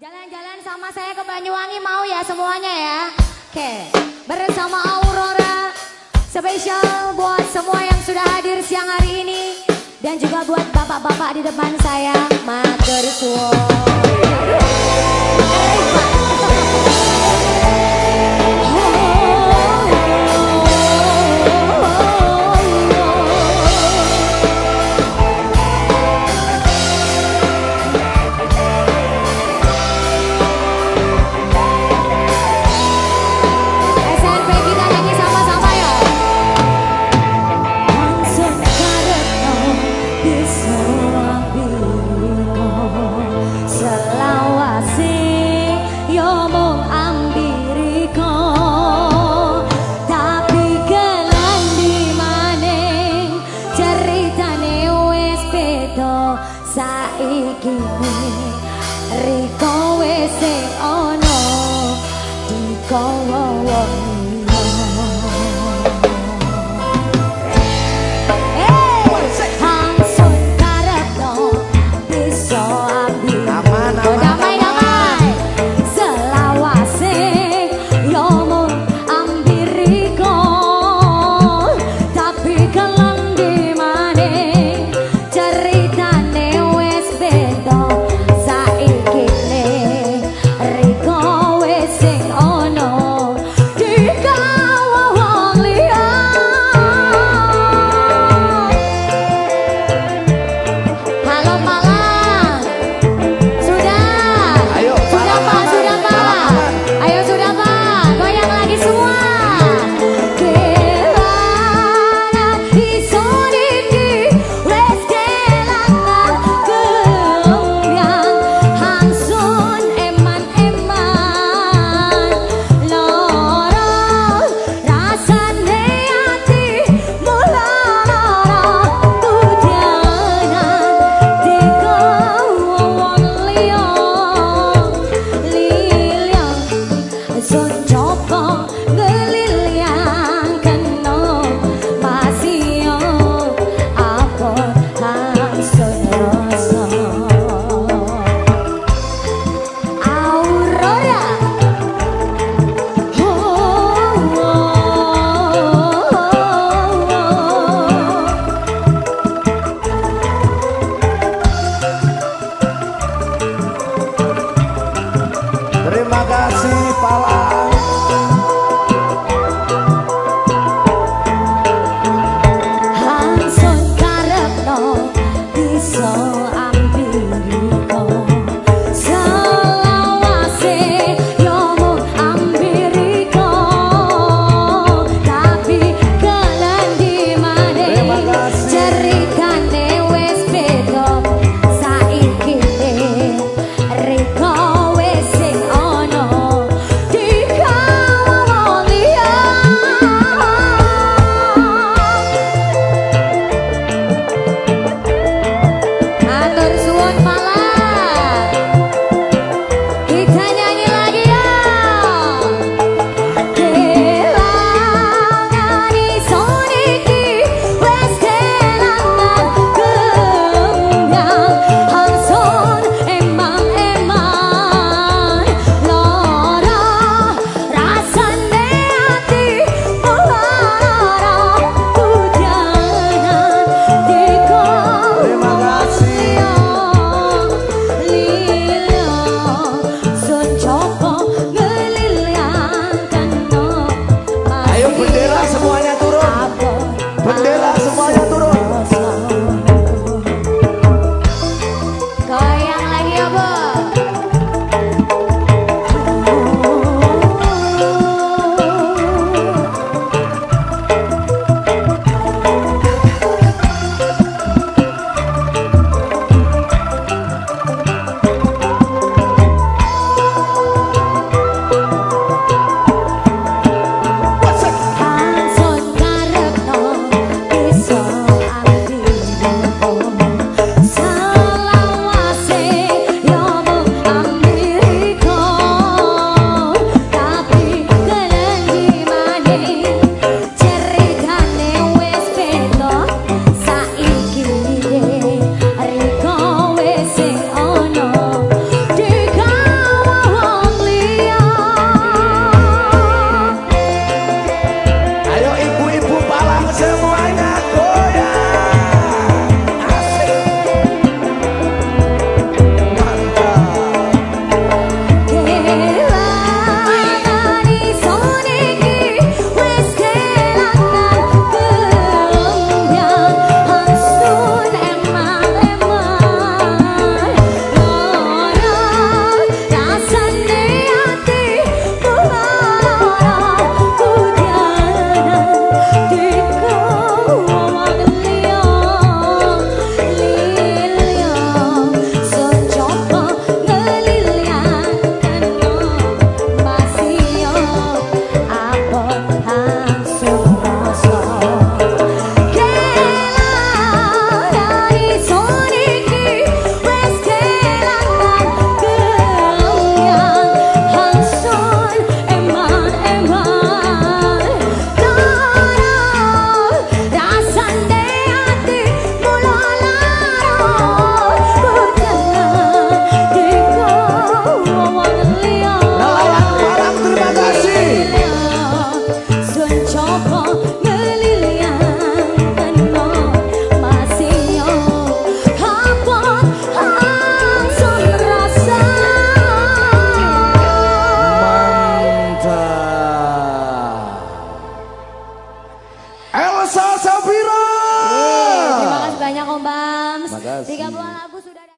Jalan-jalan sama saya ke Banyuwangi mau ya semuanya ya. Oke, bersama Aurora. Spesial buat semua yang sudah hadir siang hari ini dan juga buat bapak-bapak di depan saya. Matur suwun. call. cocok so